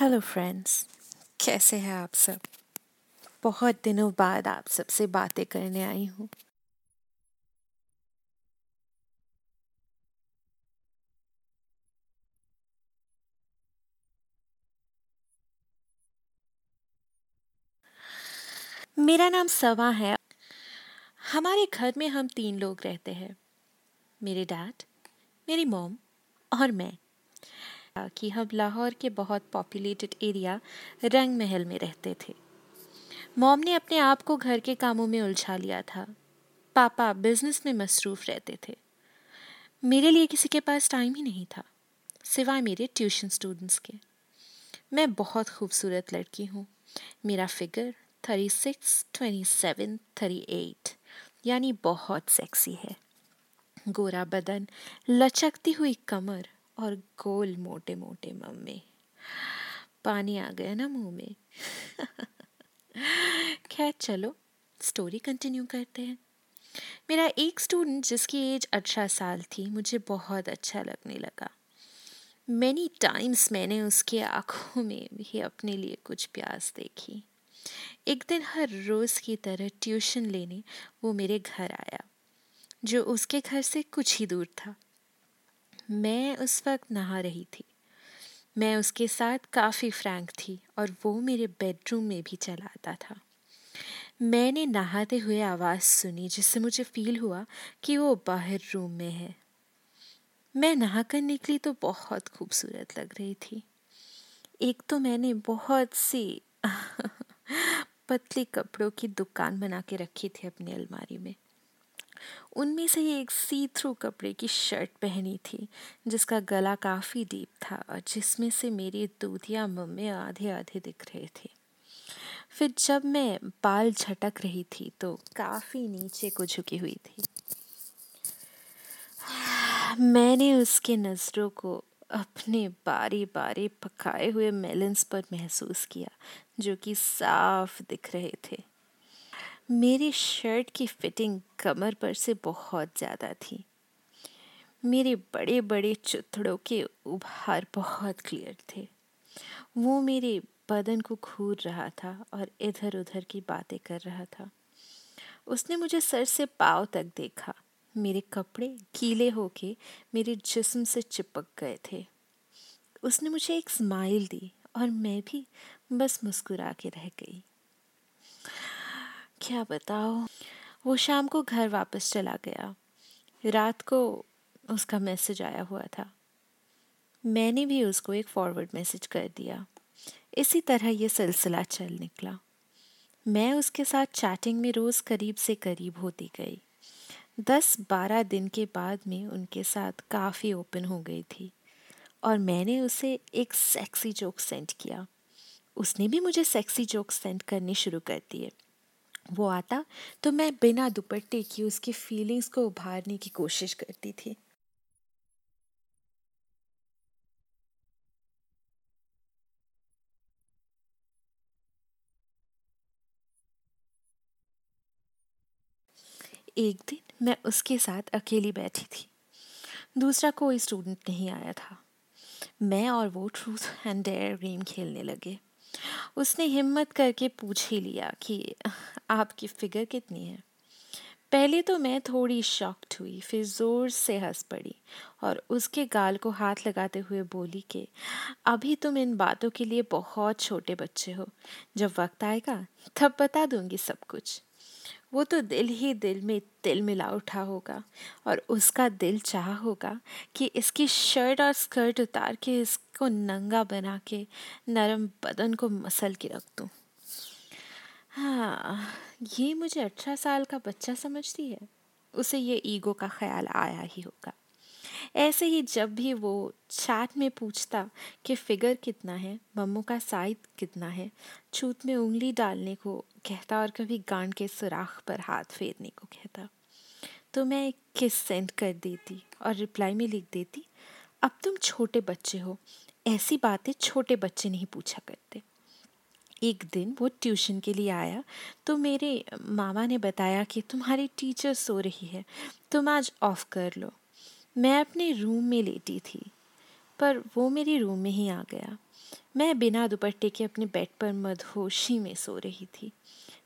Hello friends कैसे हैं आप सब? बहुत दिनों बाद आप सबसे बातें करने आई हूँ। मेरा नाम सवा है। हमारे घर में हम तीन लोग रहते हैं। मेरे डैड, मेरी मॉम और मैं। कि हम लाहौर के बहुत पॉपुलेटेड एरिया रंग महल में रहते थे। मॉम ने अपने आप को घर के कामों में उलझा लिया था। पापा बिज़नेस में मसरूफ़ रहते थे। मेरे लिए किसी के पास टाइम ही नहीं था, सिवाय मेरे ट्यूशन स्टूडेंट्स के। मैं बहुत खूबसूरत लड़की हूँ। मेरा figure thirty six twenty seven thirty eight यानी बहुत सेक्सी है। गोरा बदन, लचकती हुई कमर और गोल मोटे मोटे मम्मी। पानी आ गया ना मुँह में। खैर चलो स्टोरी कंटिन्यू करते हैं। मेरा एक स्टूडेंट जिसकी एज अठारह साल थी, मुझे बहुत अच्छा लगने लगा। मैनी टाइम्स मैंने उसके आँखों में भी अपने लिए कुछ प्यास देखी। एक दिन हर रोज़ की तरह ट्यूशन लेने वो मेरे घर आया, जो उसके घर से कुछ ही दूर था। मैं उस वक्त नहा रही थी। मैं उसके साथ काफ़ी फ्रैंक थी और वो मेरे बेडरूम में भी चला आता था। मैंने नहाते हुए आवाज़ सुनी जिससे मुझे फील हुआ कि वो बाहर रूम में है। मैं नहा कर निकली तो बहुत खूबसूरत लग रही थी। एक तो मैंने बहुत सी पतली कपड़ों की दुकान बना के रखी थी अपनी अलमारी में। उनमें से एक सी थ्रू कपड़े की शर्ट पहनी थी, जिसका गला काफ़ी डीप था और जिसमें से मेरी दूधिया मम्मी आधे आधे दिख रहे थे। फिर जब मैं बाल झटक रही थी तो काफ़ी नीचे को झुकी हुई थी। मैंने उसके नज़रों को अपने बारी बारी पकाए हुए मेलन्स पर महसूस किया, जो कि साफ़ दिख रहे थे। मेरी शर्ट की फिटिंग कमर पर से बहुत ज़्यादा थी। मेरे बड़े बड़े चुथड़ों के उभार बहुत क्लियर थे। वो मेरे बदन को घूर रहा था और इधर उधर की बातें कर रहा था। उसने मुझे सर से पाँव तक देखा। मेरे कपड़े गीले होके मेरे जिस्म से चिपक गए थे। उसने मुझे एक स्माइल दी और मैं भी बस मुस्कुरा के रह गई। क्या बताओ वो शाम को घर वापस चला गया। रात को उसका मैसेज आया हुआ था। मैंने भी उसको एक फॉरवर्ड मैसेज कर दिया। इसी तरह ये सिलसिला चल निकला। मैं उसके साथ चैटिंग में रोज़ करीब से करीब होती गई। दस बारह दिन के बाद में उनके साथ काफ़ी ओपन हो गई थी और मैंने उसे एक सेक्सी जोक सेंड किया। उसने भी मुझे सेक्सी जोक सेंड करने शुरू कर दिए। वो आता तो मैं बिना दुपट्टे की उसकी फीलिंग्स को उभारने की कोशिश करती थी। एक दिन मैं उसके साथ अकेली बैठी थी। दूसरा कोई स्टूडेंट नहीं आया था। मैं और वो ट्रूथ एंड डेयर गेम खेलने लगे। उसने हिम्मत करके पूछ ही लिया कि आपकी फिगर कितनी है? पहले तो मैं थोड़ी शॉक्ड हुई, फिर ज़ोर से हंस पड़ी और उसके गाल को हाथ लगाते हुए बोली कि, अभी तुम इन बातों के लिए बहुत छोटे बच्चे हो। जब वक्त आएगा, तब बता दूँगी सब कुछ। वो तो दिल ही दिल में दिल मिला उठा होगा और उसका दिल चाह होगा कि इसकी शर्ट और स्कर्ट उतार के इसको नंगा बना के नरम बदन को मसल के रख दूँ। हाँ ये मुझे अठारह साल का बच्चा समझती है। उसे ये ईगो का ख्याल आया ही होगा। ऐसे ही जब भी वो चैट में पूछता कि फिगर कितना है, मम्मू का साइज़ कितना है, छूत में उंगली डालने को कहता और कभी गांड के सुराख पर हाथ फेरने को कहता। तो मैं एक किस सेंड कर देती और रिप्लाई में लिख देती, अब तुम छोटे बच्चे हो, ऐसी बातें छोटे बच्चे नहीं पूछा करते। एक दिन वो ट्यूशन के लिए आया तो मेरे मामा ने बताया कि तुम्हारी टीचर सो रही है, तुम आज ऑफ़ कर लो। मैं अपने रूम में लेटी थी, पर वो मेरी रूम में ही आ गया। मैं बिना दुपट्टे के अपने बेड पर मदहोशी में सो रही थी।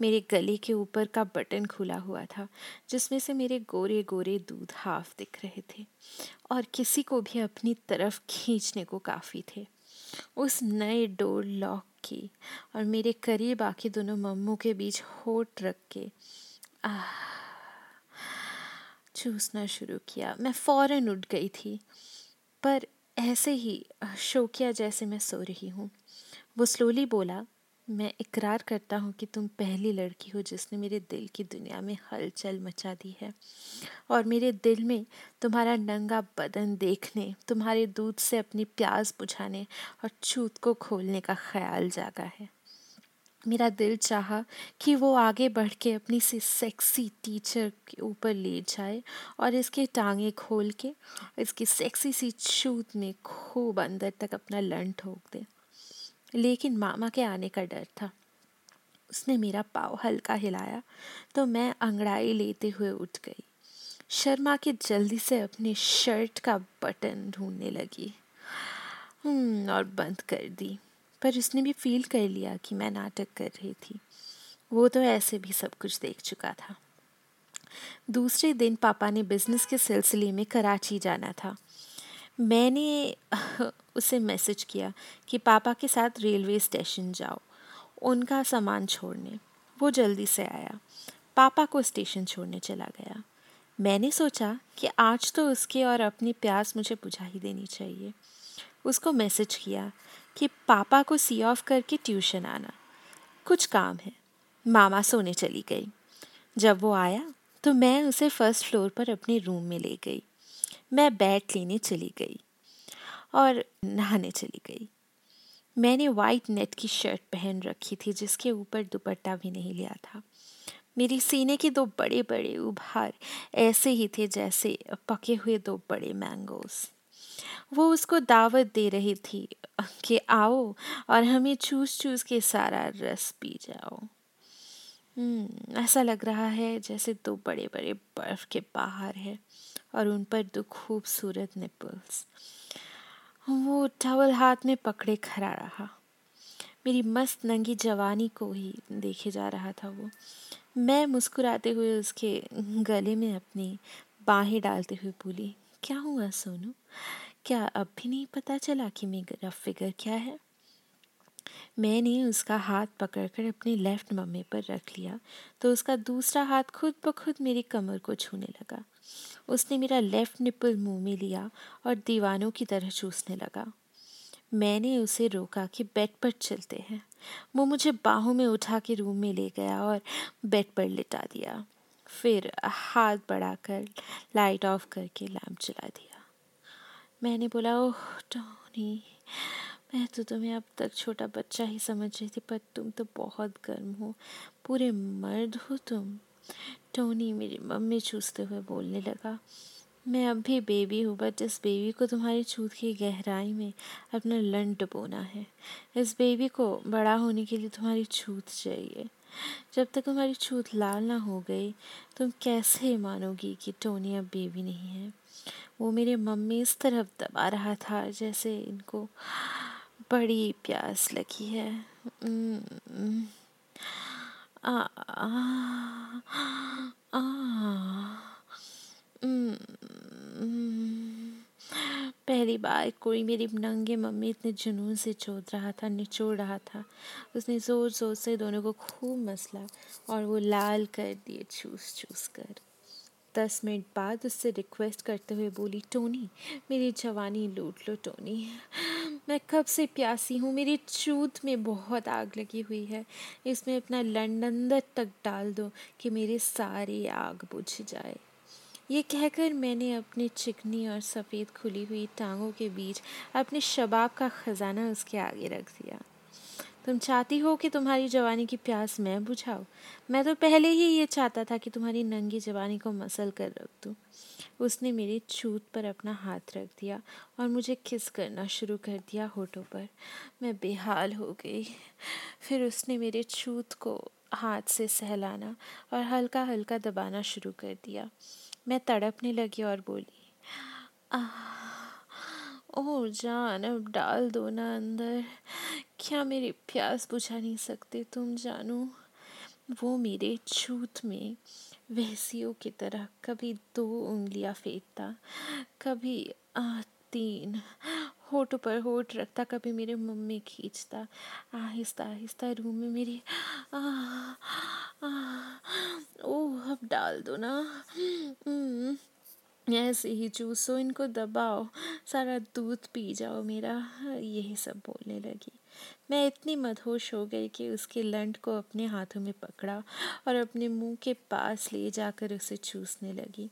मेरे गले के ऊपर का बटन खुला हुआ था, जिसमें से मेरे गोरे गोरे दूध हाफ़ दिख रहे थे, और किसी को भी अपनी तरफ़ खींचने को काफ़ी थे। उस नए डोर लॉक की और मेरे करीब आके दोनों मम्मों के बीच होट रख के, आह चूसना शुरू किया। मैं फ़ौरन उठ गई थी, पर ऐसे ही शोकिया जैसे मैं सो रही हूँ। वो स्लोली बोला, मैं इकरार करता हूँ कि तुम पहली लड़की हो जिसने मेरे दिल की दुनिया में हलचल मचा दी है। और मेरे दिल में तुम्हारा नंगा बदन देखने, तुम्हारे दूध से अपनी प्यास बुझाने और छूत को खोलने का ख्याल जागा है। मेरा दिल चाहा कि वो आगे बढ़ के अपनी सी सेक्सी टीचर के ऊपर ले जाए और इसके टांगे खोल के इसकी सेक्सी सी छूत में खूब अंदर तक अपना लन ठोक दे। लेकिन मामा के आने का डर था। उसने मेरा पाव हल्का हिलाया तो मैं अंगड़ाई लेते हुए उठ गई। शर्मा के जल्दी से अपने शर्ट का बटन ढूँढने लगी। हम्म, और बंद कर दी। पर उसने भी फील कर लिया कि मैं नाटक कर रही थी। वो तो ऐसे भी सब कुछ देख चुका था। दूसरे दिन पापा ने बिज़नेस के सिलसिले में कराची जाना था। मैंने उसे मैसेज किया कि पापा के साथ रेलवे स्टेशन जाओ, उनका सामान छोड़ने। वो जल्दी से आया। पापा को स्टेशन छोड़ने चला गया। मैंने सोचा कि आज तो उसके और अपनी प्यास मुझे बुझा ही देनी चाहिए। उसको मैसेज किया कि पापा को सी ऑफ़ करके ट्यूशन आना। कुछ काम है। मामा सोने चली गई। जब वो आया तो मैं उसे फ़र्स्ट फ्लोर पर अपने रूम में ले गई। मैं बैट लेने चली गई और नहाने चली गई। मैंने वाइट नेट की शर्ट पहन रखी थी, जिसके ऊपर दुपट्टा भी नहीं लिया था। मेरी सीने के दो बड़े बड़े उभार ऐसे ही थे जैसे पके हुए दो बड़े मैंगोज़ वो उसको दावत दे रही थी कि आओ और हमें चूस चूस के सारा रस पी जाओ। हम्म, ऐसा लग रहा है जैसे दो बड़े बड़े बर्फ़ के बाहर है और उन पर दो खूबसूरत निपल्स वो टवल हाथ में पकड़े खड़ा रहा। मेरी मस्त नंगी जवानी को ही देखे जा रहा था वो। मैं मुस्कुराते हुए उसके गले में अपनी बाहें डालते हुए बोली क्या हुआ सोनू? क्या अब भी नहीं पता चला कि मेरा फिगर क्या है? मैंने उसका हाथ पकड़कर अपनी लेफ़्ट मम्मी पर रख लिया तो उसका दूसरा हाथ खुद ब खुद मेरी कमर को छूने लगा। उसने मेरा लेफ़्ट निपल मुँह में लिया और दीवानों की तरह चूसने लगा। मैंने उसे रोका कि बेड पर चलते हैं। वो मुझे बाहों में उठा के रूम में ले गया और बेड पर लिटा दिया। फिर हाथ बढ़ाकर लाइट ऑफ़ करके लैम्प जला दिया। मैंने बोला, ओह, टोनी, मैं तो तुम्हें अब तक छोटा बच्चा ही समझ रही थी, पर तुम तो बहुत गर्म हो, पूरे मर्द हो तुम। टोनी मेरी मम्मी चूसते हुए बोलने लगा, मैं अब भी बेबी हूँ, बट इस बेबी को तुम्हारी छूत की गहराई में अपना लन डबोना है। इस बेबी को बड़ा होने के लिए तुम्हारी छूत चाहिए। जब तक तुम्हारी छूत लाल ना हो गई, तुम कैसे मानोगी कि टोनी अब बेबी नहीं है? वो मेरे मम्मी इस तरफ़ दबा रहा था, जैसे इनको बड़ी प्यास लगी है। पहली बार कोई मेरी नंगे मम्मी इतने जुनून से चोद रहा था, निचोड़ रहा था। उसने ज़ोर ज़ोर से दोनों को खूब मसला और वो लाल कर दिए चूस चूस कर। दस मिनट बाद उससे रिक्वेस्ट करते हुए बोली, टोनी, मेरी जवानी लूट लो, टोनी। मैं कब से प्यासी हूँ? मेरी चूत में बहुत आग लगी हुई है। इसमें अपना लंडन तक डाल दो कि मेरे सारे आग बुझ जाए। ये कहकर मैंने अपनी चिकनी और सफ़ेद खुली हुई टांगों के बीच अपने शबाब का ख़जाना उसके आगे रख दिया। तुम चाहती हो कि तुम्हारी जवानी की प्यास मैं बुझाऊँ? मैं तो पहले ही ये चाहता था कि तुम्हारी नंगी जवानी को मसल कर रख दूँ। उसने मेरी छूत पर अपना हाथ रख दिया और मुझे किस करना शुरू कर दिया होठों पर। मैं बेहाल हो गई। फिर उसने मेरे छूत को हाथ से सहलाना और हल्का हल्का दबाना शुरू कर दिया। मैं तड़पने लगी और बोली आ ओह जान अब डाल दो ना अंदर। क्या मेरी प्यास बुझा नहीं सकते तुम जानो? वो मेरे छूत में वहसियों की तरह कभी दो उंगलियाँ फेंकता कभी आ, तीन। होठ पर होठ रखता कभी मेरे मम्मी खींचता। आहिस्ता आहिस्ता रूम में मेरी आ, आ, ओह अब डाल दो ना। हम्म, ऐसे ही चूसो इनको दबाओ सारा दूध पी जाओ मेरा यही सब बोलने लगी। मैं इतनी मदहोश हो गई कि उसके लंड को अपने हाथों में पकड़ा और अपने मुँह के पास ले जाकर उसे चूसने लगी।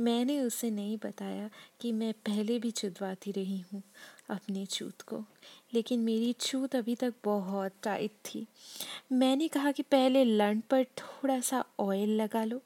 मैंने उसे नहीं बताया कि मैं पहले भी चुदवाती रही हूँ अपने चूत को, लेकिन मेरी छूत अभी तक बहुत टाइट थी। मैंने कहा कि पहले लंड पर थोड़ा सा ऑयल लगा लो,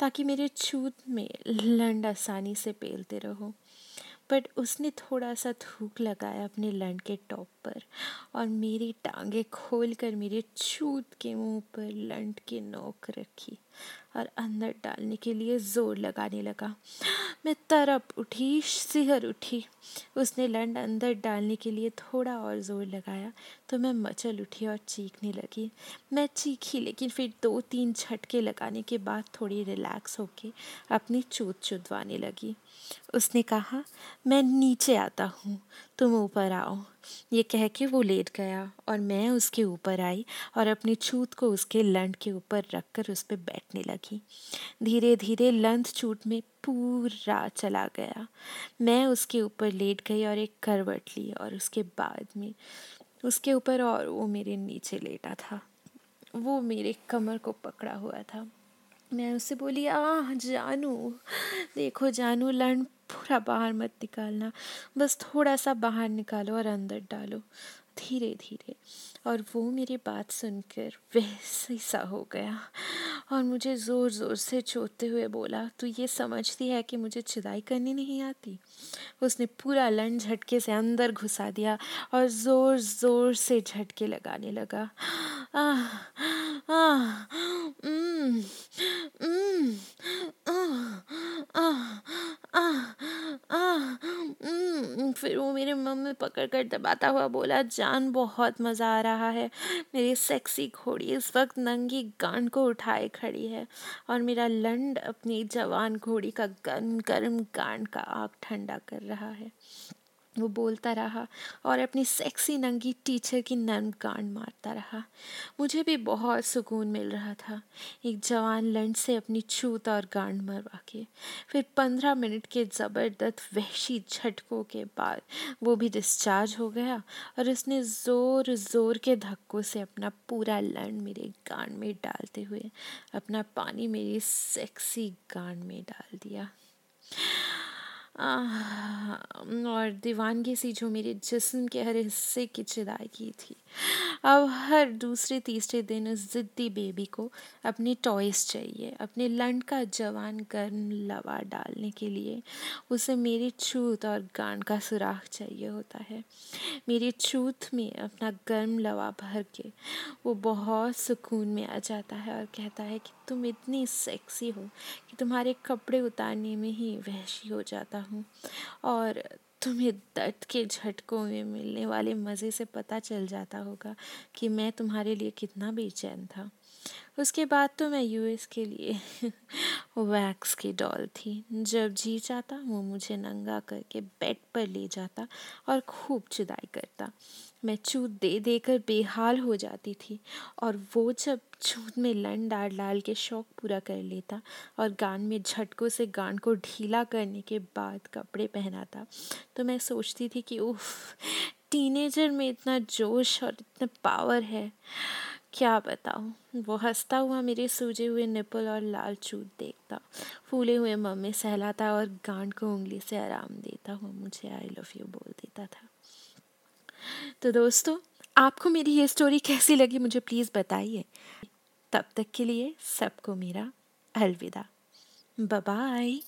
ताकि मेरे छूत में लंड आसानी से पेलते रहो। बट उसने थोड़ा सा थूक लगाया अपने लंड के टॉप पर और मेरी टांगे खोल कर मेरे छूत के मुँह पर लंड की नोक रखी और अंदर डालने के लिए ज़ोर लगाने लगा। मैं तरप उठी, सिहर उठी। उसने लंड अंदर डालने के लिए थोड़ा और ज़ोर लगाया तो मैं मचल उठी और चीखने लगी। मैं चीखी लेकिन फिर दो तीन झटके लगाने के बाद थोड़ी रिलैक्स होके अपनी चूत चुदवाने लगी। उसने कहा, मैं नीचे आता हूँ, तुम ऊपर आओ। ये कह के वो लेट गया और मैं उसके ऊपर आई और अपनी छूत को उसके लंड के ऊपर रख कर उस पर बैठने लगी। धीरे धीरे लंद छूट में पूरा चला गया। मैं उसके ऊपर लेट गई और एक करवट ली और उसके बाद में उसके ऊपर और वो मेरे नीचे लेटा था। वो मेरे कमर को पकड़ा हुआ था। मैं उससे बोली आ जानू। देखो जानू, लर्न पूरा बाहर मत निकालना। बस थोड़ा सा बाहर निकालो और अंदर डालो। धीरे धीरे और वो मेरी बात सुनकर वैसे सा हो गया और मुझे ज़ोर ज़ोर से चोते हुए बोला, तू ये समझती है कि मुझे चिदाई करनी नहीं आती? उसने पूरा लन झटके से अंदर घुसा दिया और ज़ोर ज़ोर से झटके लगाने लगा। फिर वो मेरे मम में पकड़ कर दबाता हुआ बोला, जान बहुत मज़ा आ रहा है। मेरी सेक्सी घोड़ी इस वक्त नंगी गांड को उठाए खड़ी है और मेरा लंड अपनी जवान घोड़ी का गर्म गर्म गांड का आग ठंडा कर रहा है। वो बोलता रहा और अपनी सेक्सी नंगी टीचर की नर्म गांड मारता रहा। मुझे भी बहुत सुकून मिल रहा था। एक जवान लंड से अपनी छूत और गांड मरवा के। फिर पंद्रह मिनट के ज़बरदस्त वहशी झटकों के बाद वो भी डिस्चार्ज हो गया और उसने ज़ोर ज़ोर के धक्कों से अपना पूरा लंड मेरे गांड में डालते हुए अपना पानी मेरी सेक्सी गांड में डाल दिया। और दीवानगी सी जो मेरे जिस्म के हर हिस्से की चिदाई की थी। अब हर दूसरे, तीसरे दिन उस ज़िद्दी बेबी को अपने टॉयस चाहिए, अपने लंड का जवान गर्म लवा डालने के लिए उसे मेरी छूत और गांड का सुराख चाहिए होता है। मेरी छूत में अपना गर्म लवा भर के वो बहुत सुकून में आ जाता है और कहता है कि तुम इतनी सेक्सी हो कि तुम्हारे कपड़े उतारने में ही वहशी हो जाता हूँ। और तुम्हें दर्द के झटकों में मिलने वाले मज़े से पता चल जाता होगा कि मैं तुम्हारे लिए कितना बेचैन था। उसके बाद तो मैं यूएस के लिए वैक्स की डॉल थी। जब जी जाता वो मुझे नंगा करके बेड पर ले जाता और खूब चुदाई करता। मैं चूत दे देकर बेहाल हो जाती थी और वो जब चूत में लन डाल डाल के शौक पूरा कर लेता और गान में झटकों से गान को ढीला करने के बाद कपड़े पहनाता तो मैं सोचती थी कि उफ टीनेजर में इतना जोश और इतना पावर है। क्या बताऊँ? वो हंसता हुआ मेरे सूजे हुए निपल और लाल चूत देखता। फूले हुए मम्मी सहलाता और गांड को उंगली से आराम देता हुआ मुझे आई लव यू बोल देता था। तो दोस्तों, आपको मेरी ये स्टोरी कैसी लगी मुझे प्लीज़ बताइए। तब तक के लिए सबको मेरा अलविदा। बाय